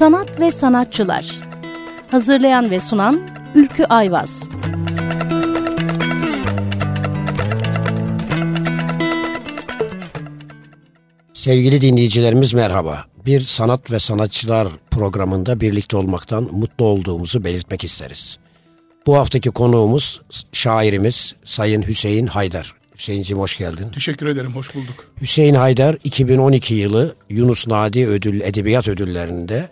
Sanat ve Sanatçılar Hazırlayan ve sunan Ülkü Ayvaz Sevgili dinleyicilerimiz merhaba. Bir sanat ve sanatçılar programında birlikte olmaktan mutlu olduğumuzu belirtmek isteriz. Bu haftaki konuğumuz şairimiz Sayın Hüseyin Haydar. Hüseyin'ciğim hoş geldin. Teşekkür ederim, hoş bulduk. Hüseyin Haydar 2012 yılı Yunus Nadi Ödül Edebiyat Ödülleri'nde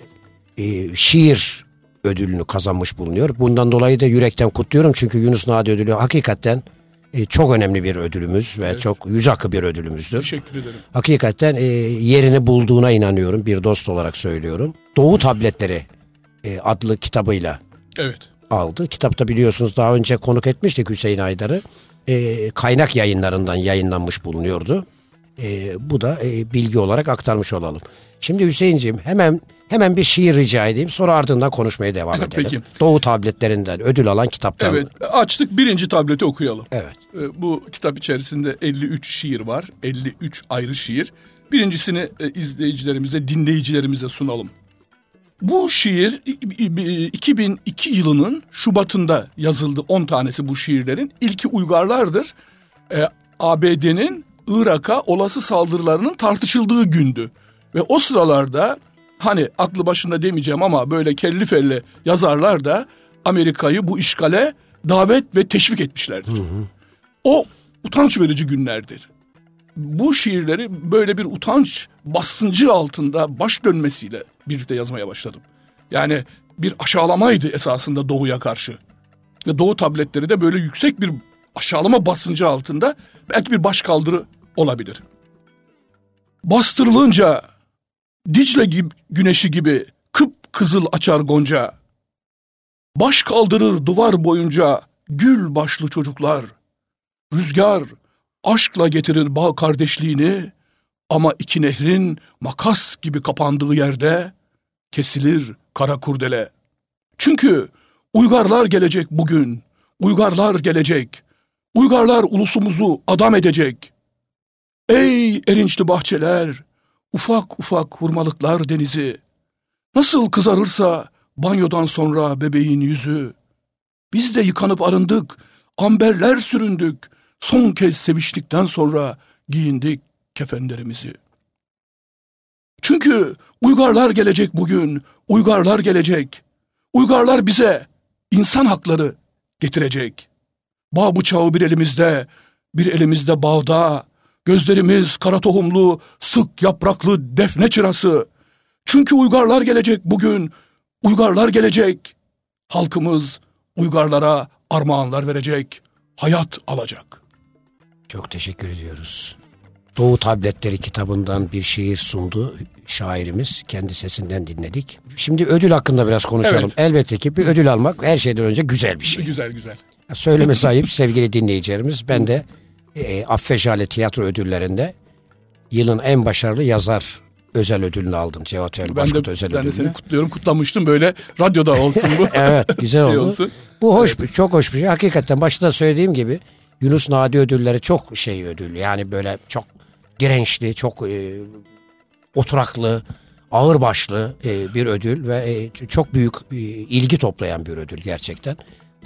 e, şiir ödülünü kazanmış bulunuyor. Bundan dolayı da yürekten kutluyorum çünkü Yunus Nadi Ödülü hakikaten e, çok önemli bir ödülümüz ve evet. çok yüz akı bir ödülümüzdür. Teşekkür ederim. Hakikaten e, yerini bulduğuna inanıyorum bir dost olarak söylüyorum. Doğu Tabletleri e, adlı kitabıyla evet. aldı. Kitapta biliyorsunuz daha önce konuk etmiştik Hüseyin Aydar'ı. E, kaynak yayınlarından yayınlanmış bulunuyordu. E, bu da e, bilgi olarak aktarmış olalım. Şimdi Hüseyin'ciğim hemen hemen bir şiir rica edeyim. Sonra ardından konuşmaya devam edelim. Peki. Doğu tabletlerinden ödül alan kitaptan. Evet açtık birinci tableti okuyalım. Evet. Ee, bu kitap içerisinde 53 şiir var. 53 ayrı şiir. Birincisini e, izleyicilerimize, dinleyicilerimize sunalım. Bu şiir 2002 yılının Şubat'ında yazıldı 10 tanesi bu şiirlerin. İlki Uygarlardır. Ee, ABD'nin Irak'a olası saldırılarının tartışıldığı gündü. Ve o sıralarda hani aklı başında demeyeceğim ama böyle kelli felli yazarlar da Amerika'yı bu işgale davet ve teşvik etmişlerdir. Hı hı. O utanç verici günlerdir. Bu şiirleri böyle bir utanç basıncı altında baş dönmesiyle birlikte yazmaya başladım. Yani bir aşağılamaydı esasında Doğu'ya karşı. Ve Doğu tabletleri de böyle yüksek bir aşağılama basıncı altında belki bir baş kaldırı olabilir. Bastırılınca Dicle gibi, güneşi gibi kıp kızıl açar gonca. Baş kaldırır duvar boyunca gül başlı çocuklar. Rüzgar aşkla getirir bağ kardeşliğini ama iki nehrin makas gibi kapandığı yerde kesilir kara kurdele. Çünkü uygarlar gelecek bugün, uygarlar gelecek. Uygarlar ulusumuzu adam edecek. Ey erinçli bahçeler, ufak ufak hurmalıklar denizi. Nasıl kızarırsa banyodan sonra bebeğin yüzü. Biz de yıkanıp arındık, amberler süründük. Son kez seviştikten sonra giyindik kefenlerimizi. Çünkü uygarlar gelecek bugün, uygarlar gelecek. Uygarlar bize insan hakları getirecek. Bağ bıçağı bir elimizde, bir elimizde bağda, Gözlerimiz kara tohumlu, sık yapraklı defne çırası. Çünkü uygarlar gelecek bugün, uygarlar gelecek. Halkımız uygarlara armağanlar verecek, hayat alacak. Çok teşekkür ediyoruz. Doğu Tabletleri kitabından bir şiir sundu şairimiz. Kendi sesinden dinledik. Şimdi ödül hakkında biraz konuşalım. Evet. Elbette ki bir ödül almak her şeyden önce güzel bir şey. Güzel güzel. Söylemesi ayıp sevgili dinleyicilerimiz. Ben de e, Affejale Tiyatro Ödülleri'nde yılın en başarılı yazar özel ödülünü aldım. Cevat ben de, özel ben ödülünü. de seni kutluyorum. Kutlamıştım böyle radyoda olsun bu. evet güzel şey oldu. Olsun. Bu hoş evet. çok hoş bir şey. Hakikaten başta söylediğim gibi Yunus Nadi ödülleri çok şey ödül. Yani böyle çok dirençli, çok e, oturaklı, ağırbaşlı e, bir ödül ve e, çok büyük e, ilgi toplayan bir ödül gerçekten.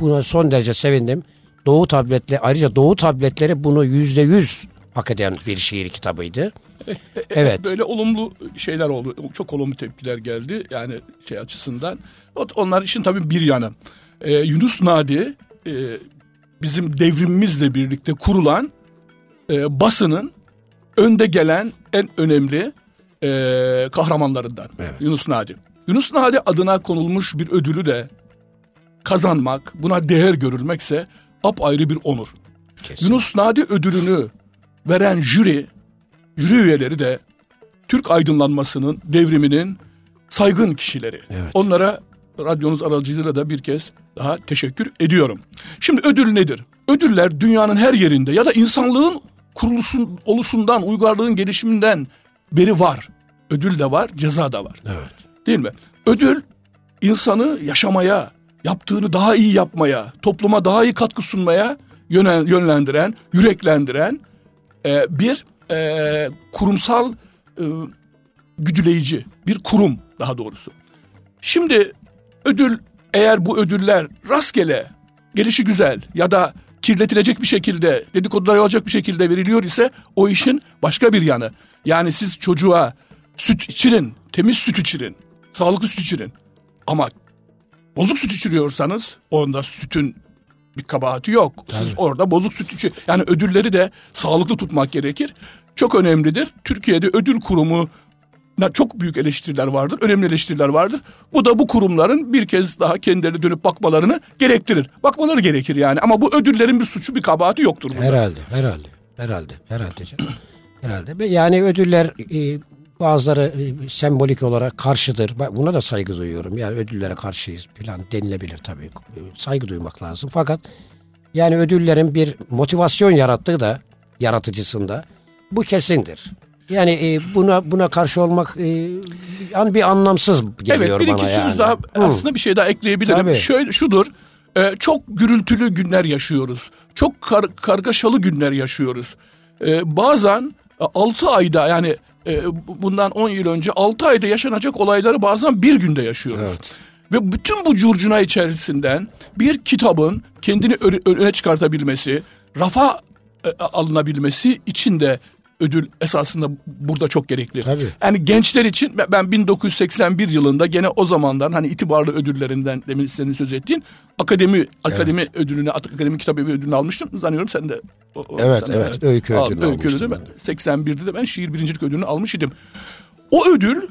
Buna son derece sevindim. Doğu tabletleri ayrıca Doğu tabletleri bunu yüzde yüz hak eden bir şiir kitabıydı. evet. Böyle olumlu şeyler oldu. Çok olumlu tepkiler geldi. Yani şey açısından. Onlar için tabii bir yanı. Ee, Yunus Nadi e, bizim devrimimizle birlikte kurulan e, basının önde gelen en önemli e, kahramanlarından. Evet. Yunus Nadi. Yunus Nadi adına konulmuş bir ödülü de kazanmak, buna değer görülmekse apayrı bir onur. Kesin. Yunus Nadi ödülünü veren jüri, jüri üyeleri de Türk aydınlanmasının, devriminin saygın kişileri. Evet. Onlara radyonuz aracılığıyla da bir kez daha teşekkür ediyorum. Şimdi ödül nedir? Ödüller dünyanın her yerinde ya da insanlığın kuruluşun oluşundan, uygarlığın gelişiminden beri var. Ödül de var, ceza da var. Evet. Değil mi? Ödül insanı yaşamaya, yaptığını daha iyi yapmaya, topluma daha iyi katkı sunmaya yönlendiren, yüreklendiren e, bir e, kurumsal e, güdüleyici, bir kurum daha doğrusu. Şimdi ödül eğer bu ödüller rastgele, gelişi güzel ya da kirletilecek bir şekilde, dedikodular olacak bir şekilde veriliyor ise o işin başka bir yanı. Yani siz çocuğa süt içirin, temiz süt içirin, sağlıklı süt içirin. Ama bozuk süt içiriyorsanız onda sütün bir kabahati yok. Siz Tabii. orada bozuk süt içi yani ödülleri de sağlıklı tutmak gerekir. Çok önemlidir. Türkiye'de ödül kurumu çok büyük eleştiriler vardır, önemli eleştiriler vardır. Bu da bu kurumların bir kez daha kendilerine dönüp bakmalarını gerektirir. Bakmaları gerekir yani ama bu ödüllerin bir suçu, bir kabahati yoktur burada. Herhalde, herhalde, herhalde, herhalde canım. herhalde. Yani ödüller e, bazıları e, sembolik olarak karşıdır. Buna da saygı duyuyorum. Yani ödüllere karşıyız falan denilebilir tabii. E, saygı duymak lazım. Fakat yani ödüllerin bir motivasyon yarattığı da yaratıcısında bu kesindir. Yani e, buna buna karşı olmak e, yani bir anlamsız geliyor evet, bana yani. Evet bir iki söz daha Hı. aslında bir şey daha ekleyebilirim. Tabii. Şöyle şudur. E, çok gürültülü günler yaşıyoruz. Çok kar, kargaşalı günler yaşıyoruz. E, bazen 6 ayda yani e, bundan 10 yıl önce 6 ayda yaşanacak olayları bazen bir günde yaşıyoruz. Evet. Ve bütün bu curcuna içerisinden bir kitabın kendini öne çıkartabilmesi, rafa e, alınabilmesi için de ödül esasında burada çok gerekli. Tabii. Yani gençler için ben 1981 yılında gene o zamandan hani itibarlı ödüllerinden demin senin söz ettiğin akademi akademi evet. ödülünü akademi kitap evi ödülünü almıştım. Zannediyorum sen de o, evet sen, evet, evet öykü ödülünü öykü ödülü ben. 81'de de ben şiir birincilik ödülünü almış idim. O ödül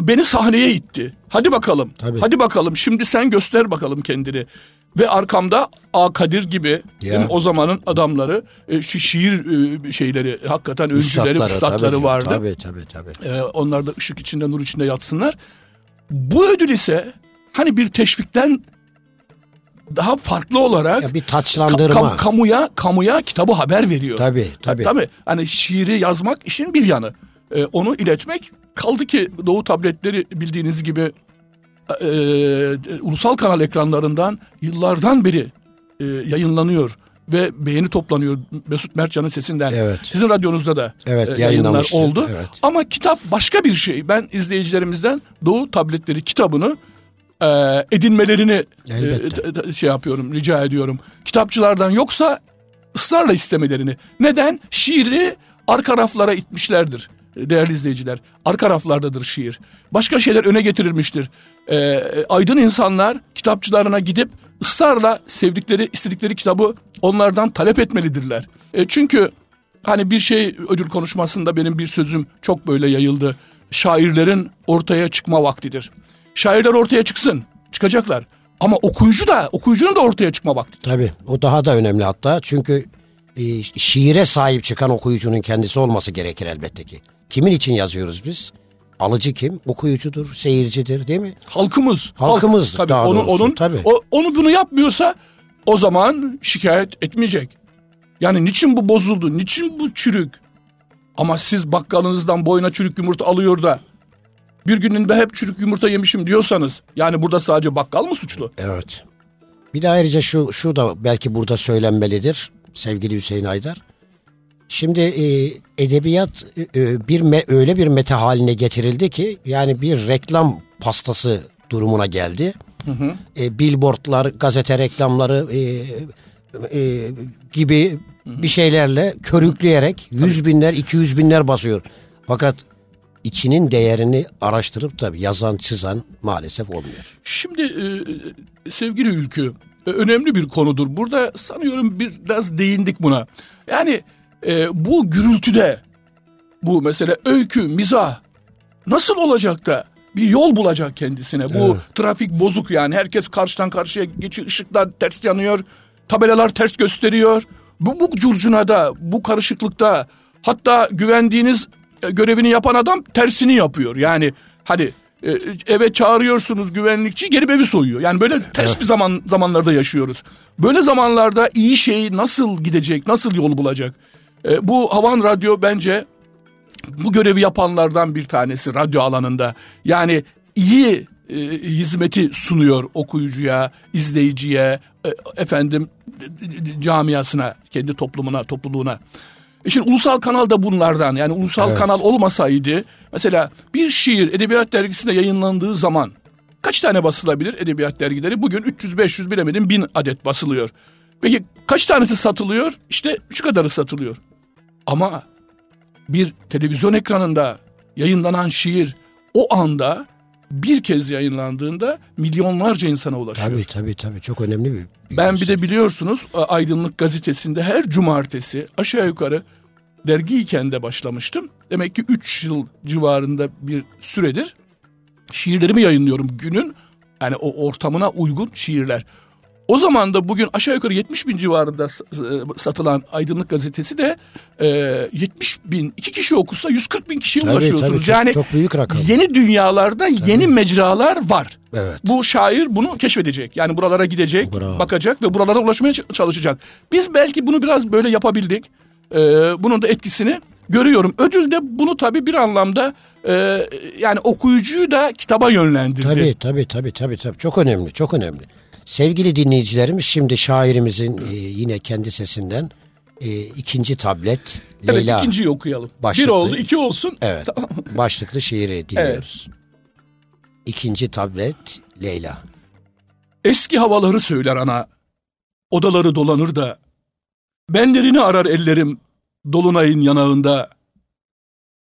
beni sahneye itti. Hadi bakalım. Tabii. Hadi bakalım. Şimdi sen göster bakalım kendini. Ve arkamda A Kadir gibi ya. o zamanın adamları e, şi şiir e, şeyleri hakikaten öncüleri, üstadları vardı. Tabii tabii tabii. E, onlar da ışık içinde nur içinde yatsınlar. Bu ödül ise hani bir teşvikten daha farklı olarak ya bir taçlandırma. Ka- kamuya kamuya kitabı haber veriyor. Tabii tabii. Tabii. Hani şiiri yazmak işin bir yanı. Ee, onu iletmek kaldı ki Doğu tabletleri bildiğiniz gibi e, ulusal kanal ekranlarından yıllardan beri e, yayınlanıyor ve beğeni toplanıyor Mesut Mertcan'ın sesinden. Evet. Sizin radyonuzda da evet, e, yayınlar oldu. Evet. Ama kitap başka bir şey. Ben izleyicilerimizden Doğu Tabletleri kitabını e, edinmelerini e, şey yapıyorum, rica ediyorum. Kitapçılardan yoksa ısrarla istemelerini. Neden? Şiiri arka raflara itmişlerdir değerli izleyiciler. Arka raflardadır şiir. Başka şeyler öne getirilmiştir. E, aydın insanlar kitapçılarına gidip ısrarla sevdikleri, istedikleri kitabı onlardan talep etmelidirler. E, çünkü hani bir şey ödül konuşmasında benim bir sözüm çok böyle yayıldı. Şairlerin ortaya çıkma vaktidir. Şairler ortaya çıksın, çıkacaklar. Ama okuyucu da, okuyucunun da ortaya çıkma vakti. Tabii o daha da önemli hatta. Çünkü e, şiire sahip çıkan okuyucunun kendisi olması gerekir elbette ki. Kimin için yazıyoruz biz? Alıcı kim? Okuyucudur, seyircidir değil mi? Halkımız. Halkımız Halk, tabii, daha onun, doğrusu. Onun, tabii. O, onu bunu yapmıyorsa o zaman şikayet etmeyecek. Yani niçin bu bozuldu? Niçin bu çürük? Ama siz bakkalınızdan boyuna çürük yumurta alıyor da bir günün ben hep çürük yumurta yemişim diyorsanız yani burada sadece bakkal mı suçlu? Evet. Bir de ayrıca şu, şu da belki burada söylenmelidir sevgili Hüseyin Aydar. Şimdi e, edebiyat e, bir me, öyle bir meta haline getirildi ki yani bir reklam pastası durumuna geldi. Hı hı. E, billboardlar, gazete reklamları e, e, gibi hı hı. bir şeylerle körükleyerek yüz binler, iki yüz binler basıyor. Fakat içinin değerini araştırıp da yazan, çizen maalesef olmuyor. Şimdi e, sevgili Ülkü, e, önemli bir konudur. Burada sanıyorum biraz değindik buna. Yani e, bu gürültüde bu mesela öykü, mizah nasıl olacak da bir yol bulacak kendisine. Bu evet. trafik bozuk yani herkes karşıdan karşıya geçiyor, ışıklar ters yanıyor, tabelalar ters gösteriyor. Bu, bu curcunada, bu karışıklıkta hatta güvendiğiniz e, görevini yapan adam tersini yapıyor. Yani hani eve çağırıyorsunuz güvenlikçi gelip evi soyuyor. Yani böyle ters evet. bir zaman zamanlarda yaşıyoruz. Böyle zamanlarda iyi şey nasıl gidecek, nasıl yol bulacak? E, bu Havan Radyo bence bu görevi yapanlardan bir tanesi radyo alanında. Yani iyi e, hizmeti sunuyor okuyucuya, izleyiciye, e, efendim camiasına, kendi toplumuna, topluluğuna. E şimdi ulusal kanal da bunlardan. Yani ulusal evet. kanal olmasaydı mesela bir şiir edebiyat dergisinde yayınlandığı zaman kaç tane basılabilir edebiyat dergileri? Bugün 300-500 bilemedim 1000 adet basılıyor. Peki kaç tanesi satılıyor? İşte şu kadarı satılıyor. Ama bir televizyon ekranında yayınlanan şiir o anda bir kez yayınlandığında milyonlarca insana ulaşıyor. Tabii tabii tabii çok önemli bir. bir ben bir de biliyorsunuz Aydınlık Gazetesi'nde her cumartesi aşağı yukarı dergiyken de başlamıştım. Demek ki 3 yıl civarında bir süredir şiirlerimi yayınlıyorum günün. Yani o ortamına uygun şiirler. O zaman da bugün aşağı yukarı 70 bin civarında e, satılan Aydınlık Gazetesi de e, 70 bin, iki kişi okusa 140 bin kişiye tabii, ulaşıyorsunuz. Tabii, yani çok büyük rakam. Yeni dünyalarda tabii. yeni mecralar var. Evet. Bu şair bunu keşfedecek. Yani buralara gidecek, Bravo. bakacak ve buralara ulaşmaya çalışacak. Biz belki bunu biraz böyle yapabildik. Ee, bunun da etkisini görüyorum. Ödül de bunu tabii bir anlamda e, yani okuyucuyu da kitaba yönlendirdi. Tabii tabii tabii tabii tabii çok önemli çok önemli. Sevgili dinleyicilerimiz şimdi şairimizin e, yine kendi sesinden e, ikinci tablet evet, Leyla. Evet ikinciyi okuyalım. Başlıklı, bir oldu iki olsun. Evet tamam. başlıklı şiiri dinliyoruz. Evet. İkinci tablet Leyla. Eski havaları söyler ana. Odaları dolanır da. Benlerini arar ellerim dolunayın yanağında.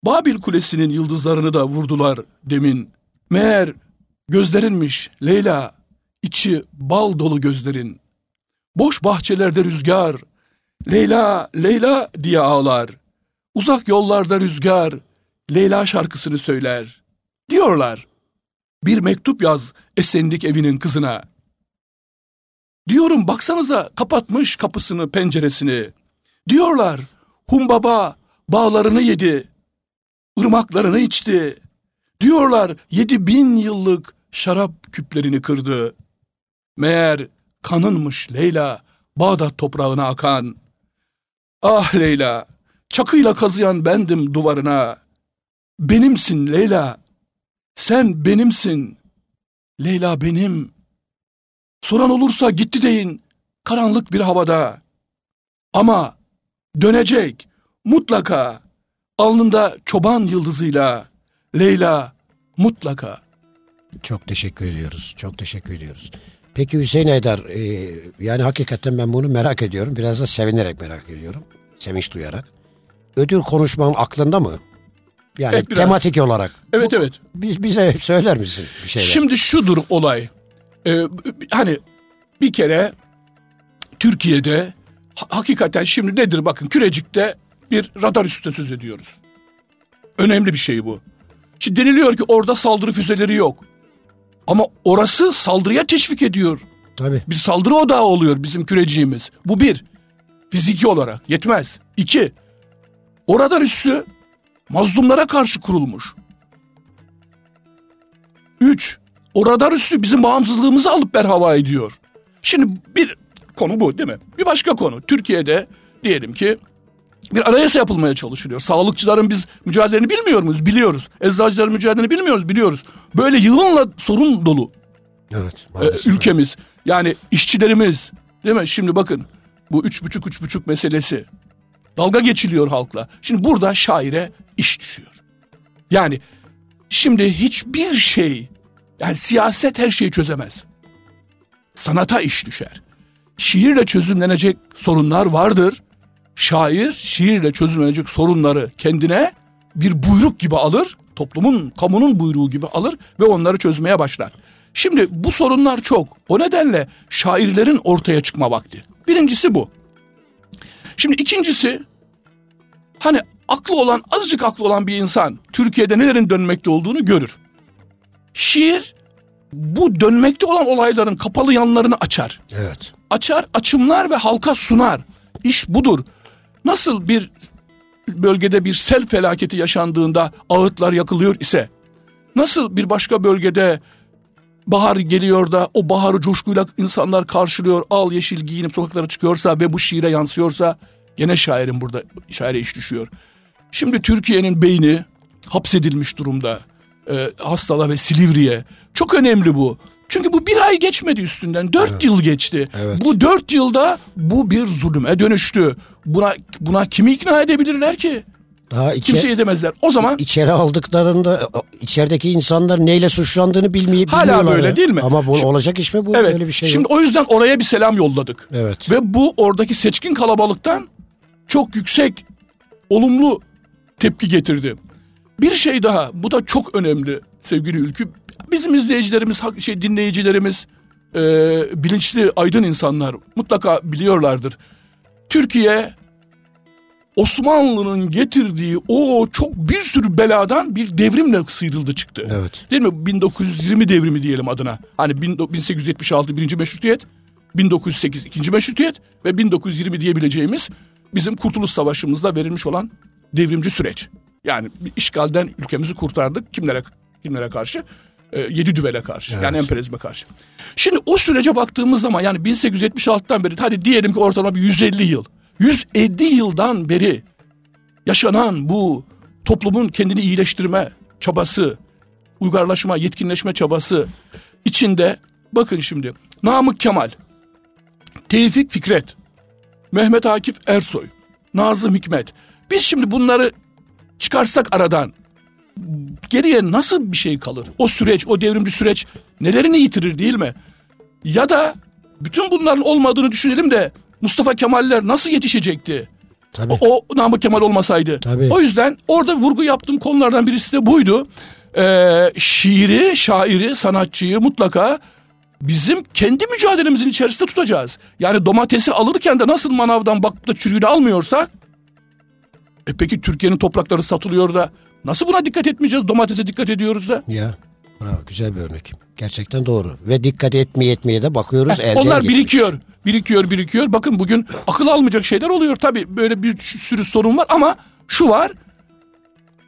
Babil Kulesi'nin yıldızlarını da vurdular demin. Meğer gözlerinmiş Leyla, içi bal dolu gözlerin. Boş bahçelerde rüzgar, Leyla, Leyla diye ağlar. Uzak yollarda rüzgar, Leyla şarkısını söyler. Diyorlar, bir mektup yaz Esenlik evinin kızına. Diyorum baksanıza kapatmış kapısını penceresini. Diyorlar Humbaba bağlarını yedi, ırmaklarını içti. Diyorlar yedi bin yıllık şarap küplerini kırdı. Meğer kanınmış Leyla Bağdat toprağına akan. Ah Leyla, çakıyla kazıyan bendim duvarına. Benimsin Leyla, sen benimsin. Leyla benim. Soran olursa gitti deyin karanlık bir havada. Ama dönecek mutlaka alnında çoban yıldızıyla Leyla mutlaka. Çok teşekkür ediyoruz. Çok teşekkür ediyoruz. Peki Hüseyin Eder, e, yani hakikaten ben bunu merak ediyorum. Biraz da sevinerek merak ediyorum. Sevinç duyarak. Ödül konuşmanın aklında mı? Yani evet, tematik olarak. Evet Bu, evet. Biz, bize söyler misin bir şeyler? Şimdi şudur olay. Ee, hani bir kere Türkiye'de hakikaten şimdi nedir bakın Kürecik'te bir radar üstüne söz ediyoruz. Önemli bir şey bu. Şimdi deniliyor ki orada saldırı füzeleri yok. Ama orası saldırıya teşvik ediyor. Tabii. Bir saldırı odağı oluyor bizim küreciğimiz. Bu bir. Fiziki olarak yetmez. İki. O radar üssü mazlumlara karşı kurulmuş. Üç. O radar üssü bizim bağımsızlığımızı alıp berhava ediyor. Şimdi bir konu bu değil mi? Bir başka konu. Türkiye'de diyelim ki bir anayasa yapılmaya çalışılıyor. Sağlıkçıların biz mücadelelerini bilmiyor muyuz? Biliyoruz. Eczacıların mücadelelerini bilmiyoruz, biliyoruz. Böyle yığınla sorun dolu. Evet. E, ülkemiz. Yani işçilerimiz, değil mi? Şimdi bakın bu üç buçuk üç buçuk meselesi. Dalga geçiliyor halkla. Şimdi burada şaire iş düşüyor. Yani şimdi hiçbir şey, yani siyaset her şeyi çözemez. Sanata iş düşer. Şiirle çözümlenecek sorunlar vardır şair şiirle çözümlenecek sorunları kendine bir buyruk gibi alır, toplumun, kamunun buyruğu gibi alır ve onları çözmeye başlar. Şimdi bu sorunlar çok. O nedenle şairlerin ortaya çıkma vakti. Birincisi bu. Şimdi ikincisi hani aklı olan azıcık aklı olan bir insan Türkiye'de nelerin dönmekte olduğunu görür. Şiir bu dönmekte olan olayların kapalı yanlarını açar. Evet. Açar, açımlar ve halka sunar. İş budur. Nasıl bir bölgede bir sel felaketi yaşandığında ağıtlar yakılıyor ise, nasıl bir başka bölgede bahar geliyor da o baharı coşkuyla insanlar karşılıyor, al yeşil giyinip sokaklara çıkıyorsa ve bu şiire yansıyorsa, gene şairin burada, şaire iş düşüyor. Şimdi Türkiye'nin beyni hapsedilmiş durumda. E, Hastala ve Silivri'ye. Çok önemli bu. Çünkü bu bir ay geçmedi üstünden. Dört evet. yıl geçti. Evet. Bu dört yılda bu bir zulüme dönüştü. Buna, buna kimi ikna edebilirler ki? Daha içe- Kimse edemezler. O zaman içeri aldıklarında içerideki insanlar neyle suçlandığını bilmeyi Hala böyle ya. değil mi? Ama bu Şimdi- olacak iş mi bu? evet. Böyle bir şey Şimdi yok. o yüzden oraya bir selam yolladık. Evet. Ve bu oradaki seçkin kalabalıktan çok yüksek olumlu tepki getirdi. Bir şey daha bu da çok önemli sevgili Ülkü. Bizim izleyicilerimiz, şey dinleyicilerimiz e, bilinçli aydın insanlar mutlaka biliyorlardır. Türkiye Osmanlı'nın getirdiği o çok bir sürü beladan bir devrimle sıyrıldı çıktı. Evet. Değil mi? 1920 devrimi diyelim adına. Hani 1876 birinci meşrutiyet, 1908 ikinci meşrutiyet ve 1920 diyebileceğimiz bizim Kurtuluş Savaşı'mızda verilmiş olan devrimci süreç. Yani işgalden ülkemizi kurtardık. Kimlere kimlere karşı? Ee, yedi düvele karşı. Yani emperyalizme karşı. Şimdi o sürece baktığımız zaman yani 1876'dan beri hadi diyelim ki ortalama bir 150 yıl. 150 yıldan beri yaşanan bu toplumun kendini iyileştirme çabası, uygarlaşma, yetkinleşme çabası içinde bakın şimdi Namık Kemal, Tevfik Fikret, Mehmet Akif Ersoy, Nazım Hikmet. Biz şimdi bunları çıkarsak aradan geriye nasıl bir şey kalır? O süreç, o devrimci süreç nelerini yitirir değil mi? Ya da bütün bunların olmadığını düşünelim de Mustafa Kemaller nasıl yetişecekti? Tabii. O, o Namık Kemal olmasaydı. Tabii. O yüzden orada vurgu yaptığım konulardan birisi de buydu. Ee, şiiri, şairi, sanatçıyı mutlaka bizim kendi mücadelemizin içerisinde tutacağız. Yani domatesi alırken de nasıl manavdan bakıp da çürüğünü almıyorsak e peki Türkiye'nin toprakları satılıyor da nasıl buna dikkat etmeyeceğiz? Domatese dikkat ediyoruz da. Ya bravo güzel bir örnek. Gerçekten doğru. Ve dikkat etmeye etmeye de bakıyoruz elden Onlar gitmiş. birikiyor, birikiyor, birikiyor. Bakın bugün akıl almayacak şeyler oluyor. Tabii böyle bir sürü sorun var ama şu var.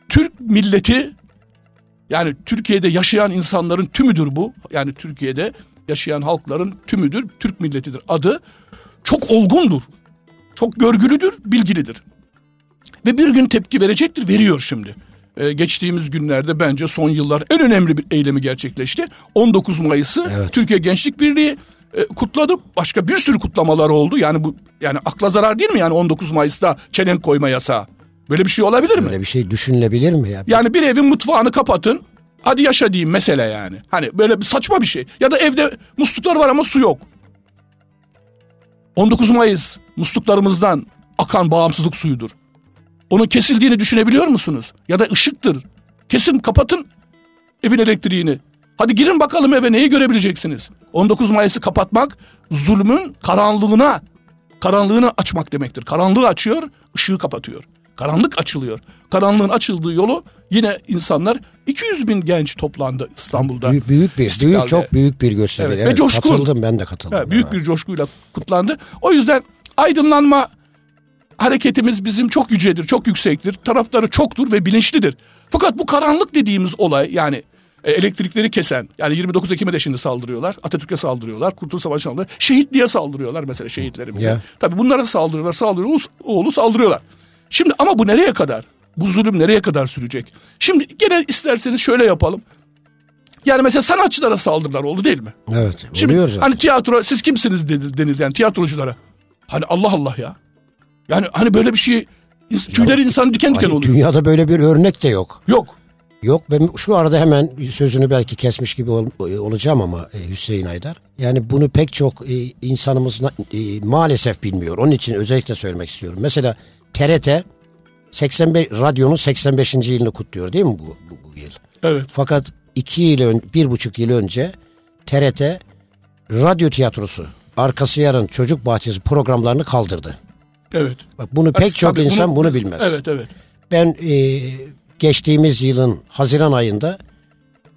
Türk milleti yani Türkiye'de yaşayan insanların tümüdür bu. Yani Türkiye'de yaşayan halkların tümüdür. Türk milletidir adı. Çok olgundur. Çok görgülüdür, bilgilidir. Ve bir gün tepki verecektir, veriyor şimdi. Ee, geçtiğimiz günlerde bence son yıllar en önemli bir eylemi gerçekleşti. 19 Mayıs'ı Evet. Türkiye Gençlik Birliği e, kutladı. Başka bir sürü kutlamalar oldu. Yani bu yani akla zarar değil mi yani 19 Mayıs'ta çelenk koyma yasağı? Böyle bir şey olabilir mi? Böyle bir şey düşünülebilir mi ya? Yani bir evin mutfağını kapatın. Hadi yaşa diyeyim mesele yani. Hani böyle bir saçma bir şey. Ya da evde musluklar var ama su yok. 19 Mayıs musluklarımızdan akan bağımsızlık suyudur. Onun kesildiğini düşünebiliyor musunuz? Ya da ışıktır. Kesin kapatın evin elektriğini. Hadi girin bakalım eve neyi görebileceksiniz? 19 Mayıs'ı kapatmak zulmün karanlığına, karanlığını açmak demektir. Karanlığı açıyor, ışığı kapatıyor. Karanlık açılıyor. Karanlığın açıldığı yolu yine insanlar 200 bin genç toplandı İstanbul'da. Büyük, büyük bir, İstiklal'de. büyük çok büyük bir gösteri. Evet, ve Evet, coşkun. Katıldım ben de katıldım. Ha, büyük Evet. bir coşkuyla kutlandı. O yüzden aydınlanma hareketimiz bizim çok yücedir, çok yüksektir. Taraftarı çoktur ve bilinçlidir. Fakat bu karanlık dediğimiz olay yani e, elektrikleri kesen yani 29 Ekim'e de şimdi saldırıyorlar. Atatürk'e saldırıyorlar. Kurtuluş Savaşı'na saldırıyorlar. Şehitliğe saldırıyorlar mesela şehitlerimize. Ya. Tabii bunlara saldırıyorlar, saldırıyorlar, oğlu saldırıyorlar. Şimdi ama bu nereye kadar? Bu zulüm nereye kadar sürecek? Şimdi gene isterseniz şöyle yapalım. Yani mesela sanatçılara saldırılar oldu değil mi? Evet Şimdi zaten. hani tiyatro siz kimsiniz denildi yani tiyatroculara. Hani Allah Allah ya. Yani hani böyle bir şey ins- tüyleri insanın diken diken Hani oluyor. dünyada böyle bir örnek de yok. Yok. Yok ben şu arada hemen sözünü belki kesmiş gibi ol- olacağım ama e, Hüseyin Aydar. Yani bunu pek çok e, insanımız e, maalesef bilmiyor. Onun için özellikle söylemek istiyorum. Mesela TRT 85 radyonun 85. yılını kutluyor değil mi bu, bu, bu yıl? Evet. Fakat iki yıl ön, bir buçuk yıl önce TRT radyo tiyatrosu arkası yarın çocuk bahçesi programlarını kaldırdı. Evet. Bak bunu pek Tabii çok bunu- insan bunu bilmez. Evet evet. Ben e, geçtiğimiz yılın Haziran ayında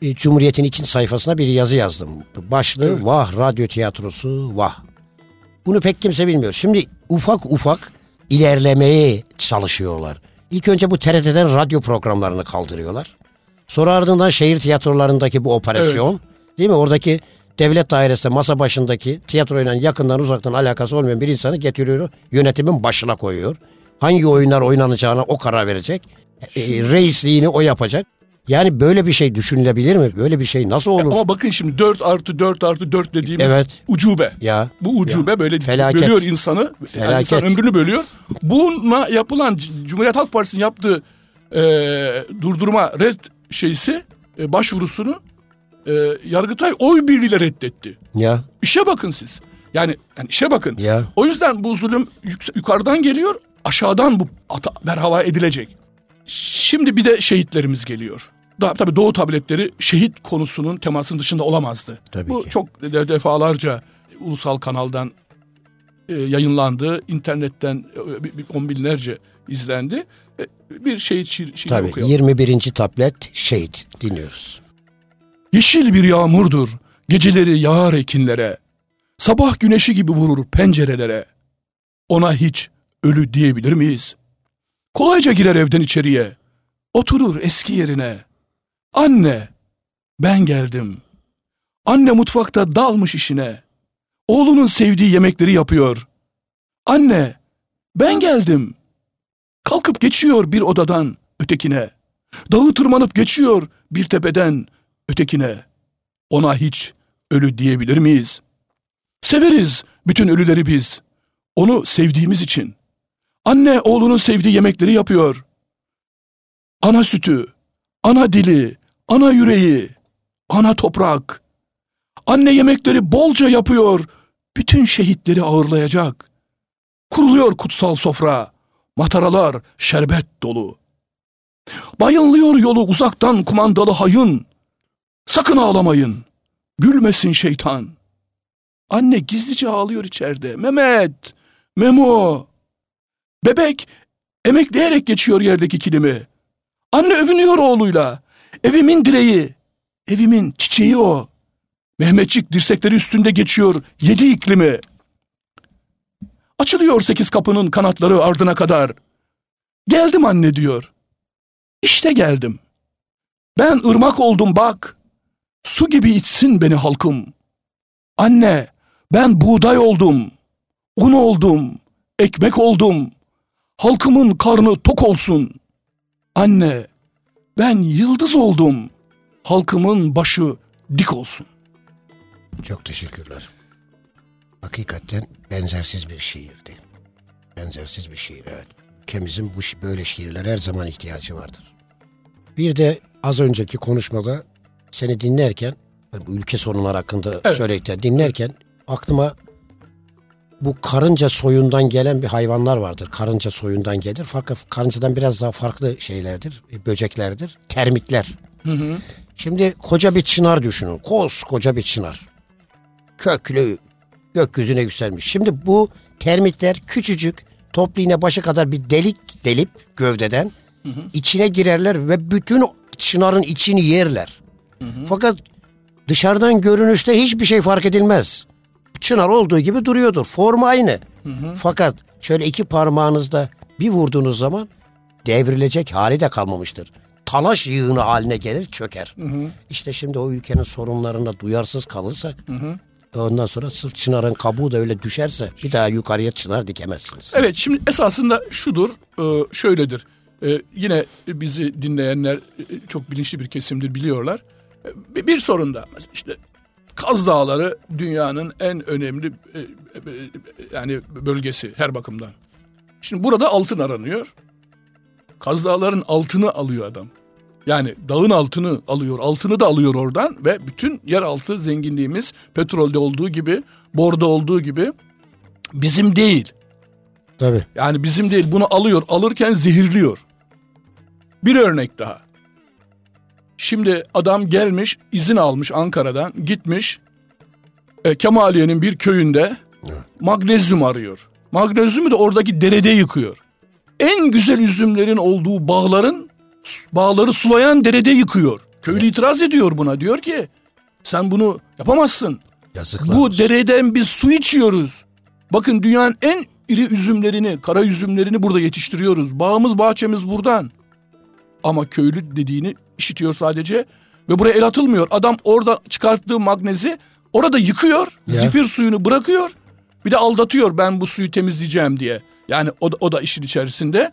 e, Cumhuriyet'in ikinci sayfasına bir yazı yazdım. Başlığı Evet. vah radyo tiyatrosu vah. Bunu pek kimse bilmiyor. Şimdi ufak ufak ilerlemeye çalışıyorlar. İlk önce bu TRT'den radyo programlarını kaldırıyorlar. Sonra ardından şehir tiyatrolarındaki bu operasyon değil mi? Oradaki devlet dairesinde masa başındaki tiyatroyla yakından uzaktan alakası olmayan bir insanı getiriyor. Yönetimin başına koyuyor. Hangi oyunlar oynanacağına o karar verecek. E, reisliğini o yapacak. Yani böyle bir şey düşünülebilir mi? Böyle bir şey nasıl olur? Ama bakın şimdi 4 artı 4 artı 4 dediğimiz Evet. ucube. Ya. Bu ucube böyle Felaket. bölüyor insanı. Yani Felaket. insan ömrünü bölüyor. Buna yapılan Cumhuriyet Halk Partisi'nin yaptığı e, durdurma red şeysi e, başvurusunu e, Yargıtay oy birliğiyle reddetti. Ya. İşe bakın siz. Yani, yani işe bakın. Ya. O yüzden bu zulüm yük- yukarıdan geliyor, aşağıdan bu ata, berhava edilecek. Şimdi bir de şehitlerimiz geliyor. Da, tabii Doğu tabletleri şehit konusunun temasının dışında olamazdı. Tabii bu ki. çok de- defalarca ulusal kanaldan e, yayınlandı. internetten e, on binlerce izlendi. E, bir şehit şiir, şiiri Tabii okuyalım. 21. tablet şehit dinliyoruz. Yeşil bir yağmurdur, geceleri yağar ekinlere. Sabah güneşi gibi vurur pencerelere. Ona hiç ölü diyebilir miyiz? Kolayca girer evden içeriye. Oturur eski yerine. Anne, ben geldim. Anne mutfakta dalmış işine. Oğlunun sevdiği yemekleri yapıyor. Anne, ben geldim. Kalkıp geçiyor bir odadan ötekine. Dağı tırmanıp geçiyor bir tepeden ötekine. Ona hiç ölü diyebilir miyiz? Severiz bütün ölüleri biz. Onu sevdiğimiz için. Anne oğlunun sevdiği yemekleri yapıyor. Ana sütü, ana dili, ana yüreği, ana toprak. Anne yemekleri bolca yapıyor. Bütün şehitleri ağırlayacak. Kuruluyor kutsal sofra. Mataralar şerbet dolu. Bayınlıyor yolu uzaktan kumandalı hayın. Sakın ağlamayın. Gülmesin şeytan. Anne gizlice ağlıyor içeride. Mehmet, Memo. Bebek emekleyerek geçiyor yerdeki kilimi. Anne övünüyor oğluyla. Evimin direği, evimin çiçeği o. Mehmetçik dirsekleri üstünde geçiyor yedi iklimi. Açılıyor sekiz kapının kanatları ardına kadar. Geldim anne diyor. İşte geldim. Ben ırmak oldum bak. Su gibi içsin beni halkım. Anne, ben buğday oldum. Un oldum. Ekmek oldum. Halkımın karnı tok olsun. Anne, ben yıldız oldum. Halkımın başı dik olsun. Çok teşekkürler. Hakikaten benzersiz bir şiirdi. Benzersiz bir şiir evet. Ülkemizin bu böyle şiirlere her zaman ihtiyacı vardır. Bir de az önceki konuşmada seni dinlerken hani bu ülke sorunları hakkında Evet. söyledikten dinlerken aklıma bu karınca soyundan gelen bir hayvanlar vardır. Karınca soyundan gelir. Fakat karıncadan biraz daha farklı şeylerdir. Böceklerdir. Termitler. Şimdi koca bir çınar düşünün. Koskoca bir çınar köklü gökyüzüne yükselmiş. Şimdi bu termitler küçücük toplu iğne başı kadar bir delik delip gövdeden içine girerler ve bütün çınarın içini yerler. Fakat dışarıdan görünüşte hiçbir şey fark edilmez. Çınar olduğu gibi duruyordur. Formu aynı. Fakat şöyle iki parmağınızda bir vurduğunuz zaman devrilecek hali de kalmamıştır. Talaş yığını haline gelir çöker. İşte şimdi o ülkenin sorunlarına duyarsız kalırsak ondan sonra sırf çınarın kabuğu da öyle düşerse bir daha yukarıya çınar dikemezsiniz. Evet şimdi esasında şudur, e, şöyledir. E, Yine bizi dinleyenler e, çok bilinçli bir kesimdir biliyorlar. E, Bir, bir sorun da işte Kaz Dağları dünyanın en önemli e, e, yani bölgesi her bakımdan. Şimdi burada altın aranıyor. Kaz Dağları'nın altını alıyor adam. Yani dağın altını alıyor, altını da alıyor oradan ve bütün yeraltı zenginliğimiz petrolde olduğu gibi, borda olduğu gibi bizim değil. Tabii. Yani bizim değil bunu alıyor. Alırken zehirliyor. Bir örnek daha. Şimdi adam gelmiş izin almış Ankara'dan gitmiş e, Kemaliye'nin bir köyünde magnezyum arıyor. Magnezyumu da oradaki derede yıkıyor. En güzel üzümlerin olduğu bağların bağları sulayan derede yıkıyor. Köylü itiraz ediyor buna. Diyor ki sen bunu yapamazsın. Yazıklar Bu dereden biz su içiyoruz. Bakın dünyanın en iri üzümlerini, kara üzümlerini burada yetiştiriyoruz. Bağımız, bahçemiz buradan. Ama köylü dediğini işitiyor sadece ve buraya el atılmıyor. Adam orada çıkarttığı magnezi orada yıkıyor, Ya. zifir suyunu bırakıyor. Bir de aldatıyor ben bu suyu temizleyeceğim diye. Yani o da, o da işin içerisinde.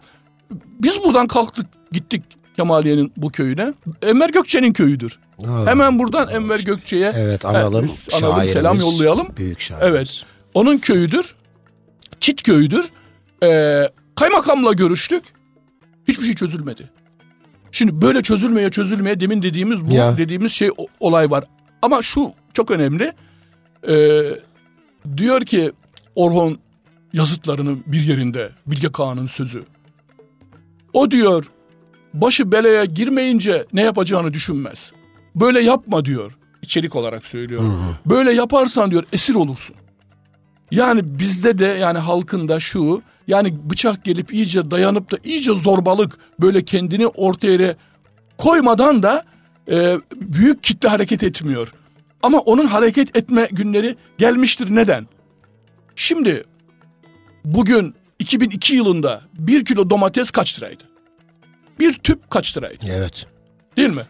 Biz buradan kalktık gittik Kemaliye'nin bu köyüne. Enver Gökçe'nin köyüdür. Ha. Hemen buradan Enver Gökçe'ye Evet analım. biz analım, selam yollayalım. Büyük şairimiz. Evet. Onun köyüdür. Çit köyüdür. Ee, kaymakamla görüştük. Hiçbir şey çözülmedi. Şimdi böyle çözülmeye çözülmeye demin dediğimiz bu Ya. dediğimiz şey olay var. Ama şu çok önemli. Ee, diyor ki Orhon yazıtlarının bir yerinde Bilge Kağan'ın sözü. O diyor başı belaya girmeyince ne yapacağını düşünmez. Böyle yapma diyor. İçerik olarak söylüyorum. Böyle yaparsan diyor esir olursun. Yani bizde de yani halkın da şu yani bıçak gelip iyice dayanıp da iyice zorbalık böyle kendini ortaya koymadan da e, büyük kitle hareket etmiyor. Ama onun hareket etme günleri gelmiştir. Neden? Şimdi bugün 2002 yılında bir kilo domates kaç liraydı? Bir tüp kaç liraydı? Evet. Değil mi?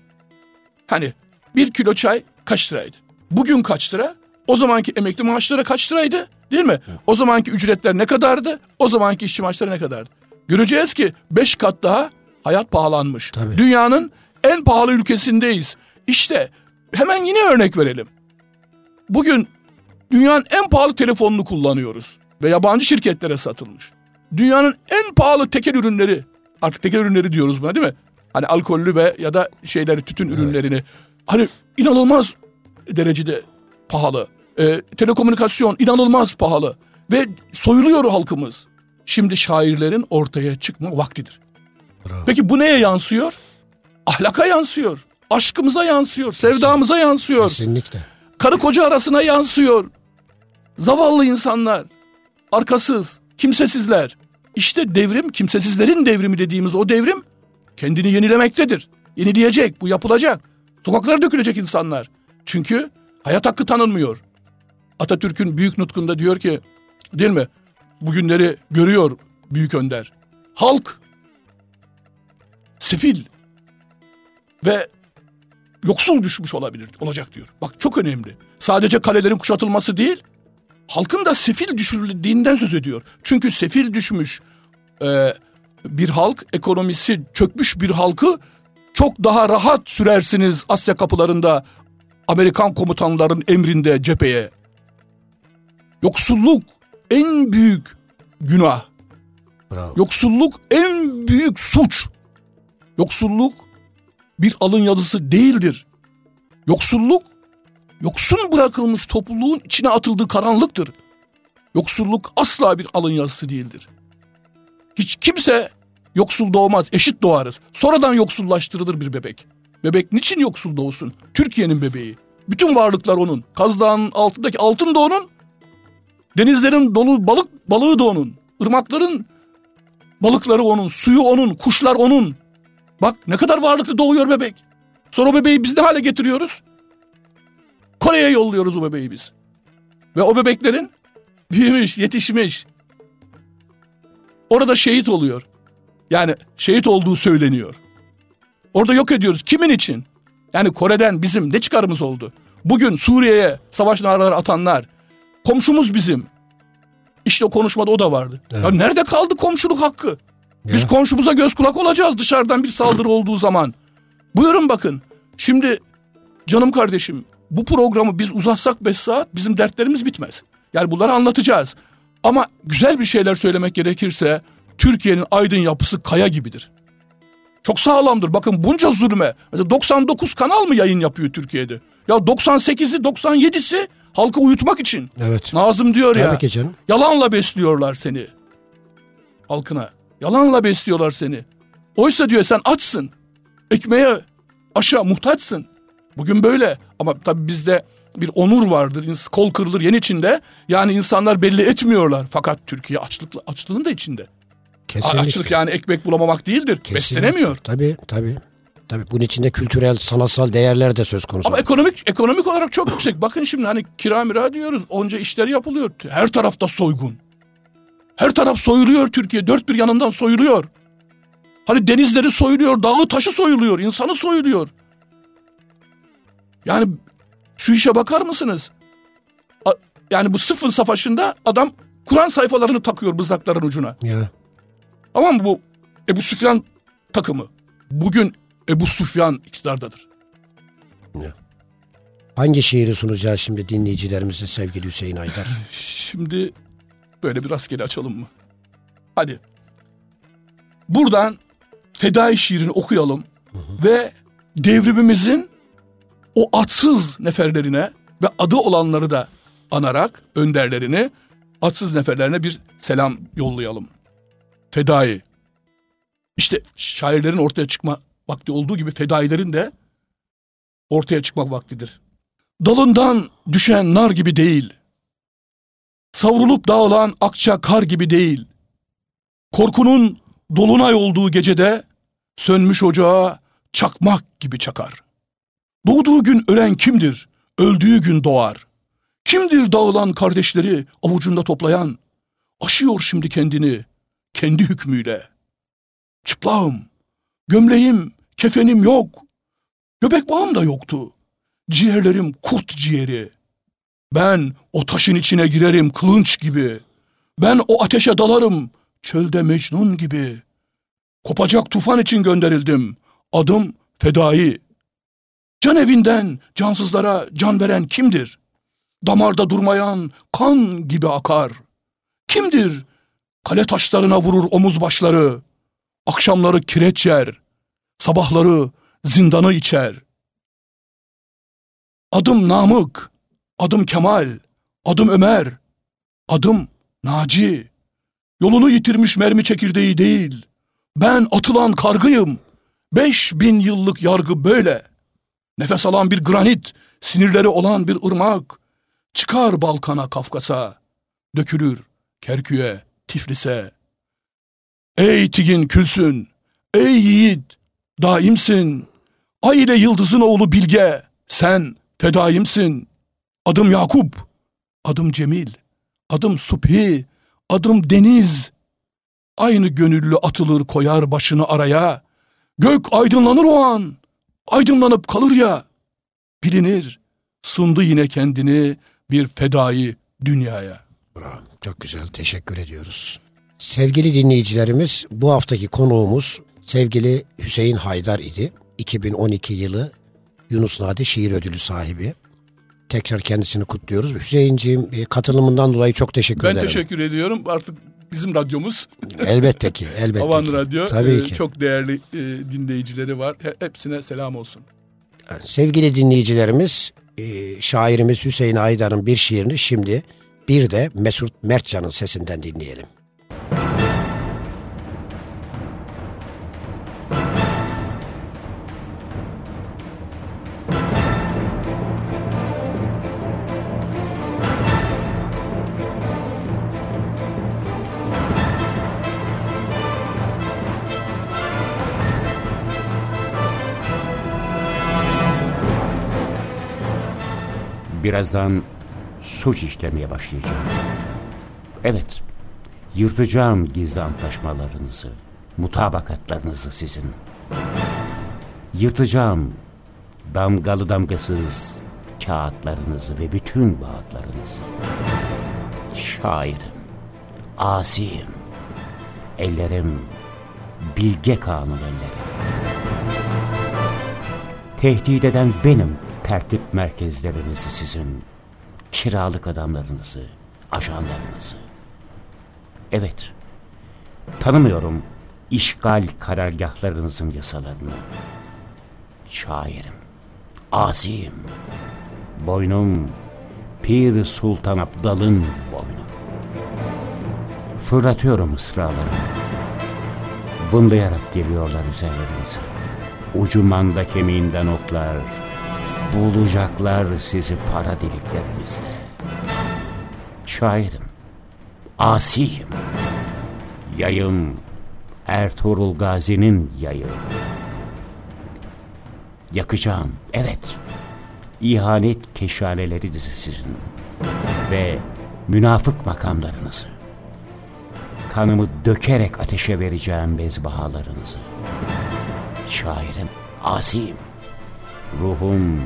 Hani bir kilo çay kaç liraydı? Bugün kaç lira? O zamanki emekli maaşları kaç liraydı? Değil mi? O zamanki ücretler ne kadardı? O zamanki işçi maaşları ne kadardı? Göreceğiz ki 5 kat daha hayat pahalanmış. Tabii. Dünyanın en pahalı ülkesindeyiz. İşte hemen yine örnek verelim. Bugün dünyanın en pahalı telefonunu kullanıyoruz ve yabancı şirketlere satılmış. Dünyanın en pahalı tekel ürünleri, artık tekel ürünleri diyoruz buna değil mi? Hani alkollü ve ya da şeyleri tütün ürünlerini. Hani inanılmaz derecede pahalı. Ee, telekomünikasyon inanılmaz pahalı ve soyuluyor halkımız. Şimdi şairlerin ortaya çıkma vaktidir. Bravo. Peki bu neye yansıyor? Ahlaka yansıyor. Aşkımıza yansıyor. Sevdamıza yansıyor. Kesinlikle. Karı koca arasına yansıyor. Zavallı insanlar. Arkasız, kimsesizler. İşte devrim, kimsesizlerin devrimi dediğimiz o devrim kendini yenilemektedir. Yenileyecek, bu yapılacak. Sokaklara dökülecek insanlar. Çünkü hayat hakkı tanınmıyor. Atatürk'ün büyük nutkunda diyor ki, değil mi? Bugünleri görüyor büyük önder. Halk sefil ve yoksul düşmüş olabilir, olacak diyor. Bak çok önemli. Sadece kalelerin kuşatılması değil, halkın da sefil düşürüldüğünden söz ediyor. Çünkü sefil düşmüş e, bir halk, ekonomisi çökmüş bir halkı çok daha rahat sürersiniz Asya kapılarında Amerikan komutanların emrinde cepheye. Yoksulluk en büyük günah. Bravo. Yoksulluk en büyük suç. Yoksulluk bir alın yazısı değildir. Yoksulluk yoksun bırakılmış topluluğun içine atıldığı karanlıktır. Yoksulluk asla bir alın yazısı değildir. Hiç kimse yoksul doğmaz, eşit doğarız. Sonradan yoksullaştırılır bir bebek. Bebek niçin yoksul doğsun? Türkiye'nin bebeği. Bütün varlıklar onun. Kaz Dağı'nın altındaki altın da onun. Denizlerin dolu balık balığı da onun. Irmakların balıkları onun, suyu onun, kuşlar onun. Bak ne kadar varlıklı doğuyor bebek. Sonra o bebeği biz ne hale getiriyoruz? Kore'ye yolluyoruz o bebeği biz. Ve o bebeklerin büyümüş, yetişmiş. Orada şehit oluyor. Yani şehit olduğu söyleniyor. Orada yok ediyoruz. Kimin için? Yani Kore'den bizim ne çıkarımız oldu? Bugün Suriye'ye savaş naraları atanlar, komşumuz bizim. İşte o konuşmada o da vardı. Evet. Ya nerede kaldı komşuluk hakkı? Biz Ya. komşumuza göz kulak olacağız dışarıdan bir saldırı olduğu zaman. Buyurun bakın. Şimdi canım kardeşim bu programı biz uzatsak 5 saat bizim dertlerimiz bitmez. Yani bunları anlatacağız. Ama güzel bir şeyler söylemek gerekirse Türkiye'nin aydın yapısı kaya gibidir. Çok sağlamdır. Bakın bunca zulme. Mesela 99 kanal mı yayın yapıyor Türkiye'de? Ya 98'i 97'si halkı uyutmak için. Evet. Nazım diyor ya. Tabii ki canım. Yalanla besliyorlar seni. Halkına. Yalanla besliyorlar seni. Oysa diyor sen açsın. Ekmeğe, aşağı muhtaçsın. Bugün böyle. Ama tabii bizde bir onur vardır. Kol kırılır yen içinde. Yani insanlar belli etmiyorlar. Fakat Türkiye açlıkla, açlığın da içinde. Kesinlikle. Açlık yani ekmek bulamamak değildir. Kesinlikle. Beslenemiyor. Tabii tabii. Tabii bunun içinde kültürel, sanatsal değerler de söz konusu. Ama ekonomik ekonomik olarak çok yüksek. Bakın şimdi hani kira mira diyoruz. Onca işler yapılıyor. Her tarafta soygun. Her taraf soyuluyor Türkiye. Dört bir yanından soyuluyor. Hani denizleri soyuluyor, dağı taşı soyuluyor, insanı soyuluyor. Yani şu işe bakar mısınız? A- Yani bu sıfır savaşında adam Kur'an sayfalarını takıyor bızakların ucuna. Ya. Tamam mı bu Ebu Süfyan takımı? Bugün Ebu Süfyan iktidardadır. Hangi şiiri sunacağız şimdi dinleyicilerimize sevgili Hüseyin Aydar? Şimdi böyle bir rastgele açalım mı? Hadi. Buradan Fedai şiirini okuyalım. hı hı. ve devrimimizin o atsız neferlerine ve adı olanları da anarak önderlerini atsız neferlerine bir selam yollayalım. Fedai. İşte şairlerin ortaya çıkma vakti olduğu gibi fedailerin de ortaya çıkmak vaktidir. Dalından düşen nar gibi değil. Savrulup dağılan akça kar gibi değil. Korkunun dolunay olduğu gecede sönmüş ocağa çakmak gibi çakar. Doğduğu gün ölen kimdir? Öldüğü gün doğar. Kimdir dağılan kardeşleri avucunda toplayan? Aşıyor şimdi kendini kendi hükmüyle. Çıplağım, gömleğim, kefenim yok. Göbek bağım da yoktu. Ciğerlerim kurt ciğeri. Ben o taşın içine girerim kılınç gibi. Ben o ateşe dalarım çölde Mecnun gibi. Kopacak tufan için gönderildim. Adım fedai. Can evinden cansızlara can veren kimdir? Damarda durmayan kan gibi akar. Kimdir? Kale taşlarına vurur omuz başları. Akşamları kireç yer. Sabahları zindanı içer. Adım Namık, adım Kemal, adım Ömer, adım Naci. Yolunu yitirmiş mermi çekirdeği değil. Ben atılan kargıyım. Beş bin yıllık yargı böyle. Nefes alan bir granit, sinirleri olan bir ırmak. Çıkar Balkan'a, Kafkas'a, dökülür Kerkü'ye, Tiflis'e. Ey Tigin Külsün, ey yiğit, daimsin. Ay ile yıldızın oğlu Bilge, sen fedaimsin. Adım Yakup, adım Cemil, adım Subhi, adım Deniz. Aynı gönüllü atılır koyar başını araya. Gök aydınlanır o an, aydınlanıp kalır ya. Bilinir, sundu yine kendini bir fedai dünyaya. Bravo, çok güzel, teşekkür ediyoruz. Sevgili dinleyicilerimiz, bu haftaki konuğumuz sevgili Hüseyin Haydar idi. 2012 yılı Yunus Nadi Şiir Ödülü sahibi. Tekrar kendisini kutluyoruz. Hüseyinciğim e, katılımından dolayı çok teşekkür ben ederim. Ben teşekkür ediyorum. Artık bizim radyomuz. Elbette ki, elbette Havan ki. Radyo. Tabii e, ki. Çok değerli e, dinleyicileri var. Hepsine selam olsun. Sevgili dinleyicilerimiz, e, şairimiz Hüseyin Aydar'ın bir şiirini şimdi bir de Mesut Mertcan'ın sesinden dinleyelim. Birazdan suç işlemeye başlayacağım. Evet, yırtacağım gizli antlaşmalarınızı, mutabakatlarınızı sizin. Yırtacağım damgalı damgasız kağıtlarınızı ve bütün vaatlarınızı. Şairim, asiyim, ellerim bilge kanun ellerim. Tehdit eden benim tertip merkezlerinizi sizin, kiralık adamlarınızı, ajanlarınızı. Evet, tanımıyorum işgal karargahlarınızın yasalarını. Şairim, azim, boynum Pir Sultan Abdal'ın boynu. Fırlatıyorum ısrarlarımı. Vınlayarak geliyorlar üzerlerinize. Ucumanda kemiğinden oklar, Bulacaklar sizi para deliklerinizde. Şairim, asiyim. Yayım, Ertuğrul Gazi'nin yayı. Yakacağım, evet. İhanet keşaneleri sizin. Ve münafık makamlarınızı. Kanımı dökerek ateşe vereceğim bezbahalarınızı. Şairim, asiyim. Ruhum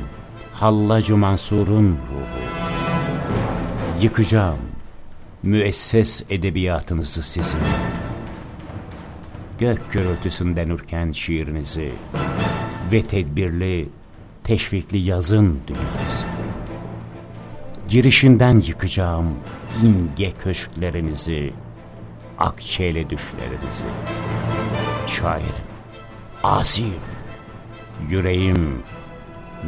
Hallacı Mansur'un ruhu. Yıkacağım müesses edebiyatınızı sizin. Gök gürültüsünden ürken şiirinizi ve tedbirli, teşvikli yazın dünyası. Girişinden yıkacağım inge köşklerinizi, akçeli düşlerinizi. Şairim, asiyim, Yüreğim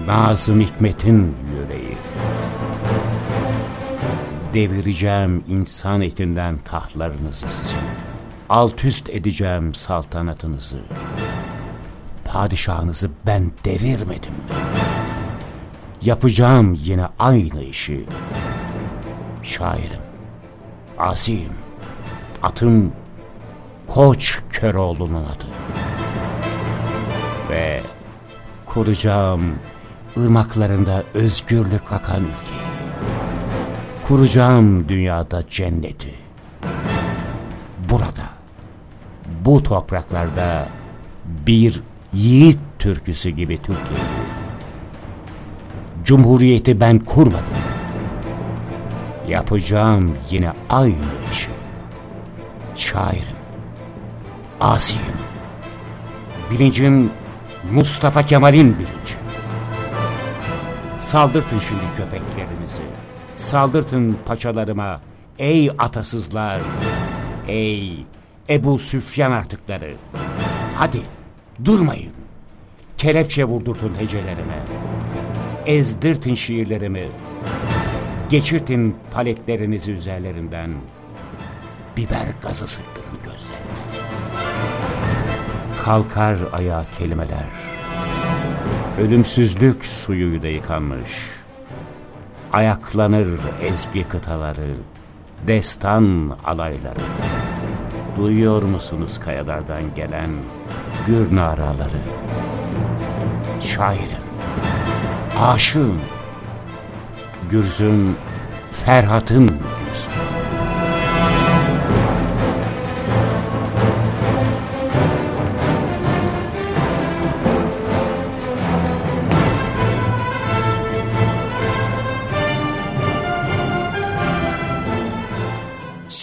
Nazım Hikmet'in yüreği. Devireceğim insan etinden tahtlarınızı sizin. Alt üst edeceğim saltanatınızı. Padişahınızı ben devirmedim. Yapacağım yine aynı işi. Şairim, asiyim, atım Koç Köroğlu'nun adı. Ve kuracağım ırmaklarında özgürlük akan ülke. Kuracağım dünyada cenneti. Burada, bu topraklarda bir yiğit türküsü gibi Türkiye'yi. Cumhuriyeti ben kurmadım. Yapacağım yine aynı işi. Şairim, asiyim. Bilincim Mustafa Kemal'in bilinci. Saldırtın şimdi köpeklerinizi. Saldırtın paçalarıma. Ey atasızlar. Ey Ebu Süfyan artıkları. Hadi durmayın. Kelepçe vurdurtun hecelerime. Ezdirtin şiirlerimi. Geçirtin paletlerinizi üzerlerinden. Biber gazı sıktırın gözlerime. Kalkar ayağa kelimeler. Ölümsüzlük suyuyla yıkanmış. Ayaklanır ezgi kıtaları, destan alayları. Duyuyor musunuz kayalardan gelen gür naraları? Şairim, aşığım, Gürzün, Ferhat'ın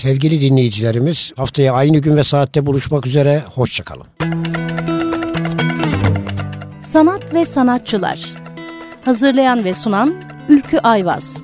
Sevgili dinleyicilerimiz haftaya aynı gün ve saatte buluşmak üzere. Hoşçakalın. Sanat ve sanatçılar. Hazırlayan ve sunan Ülkü Ayvaz.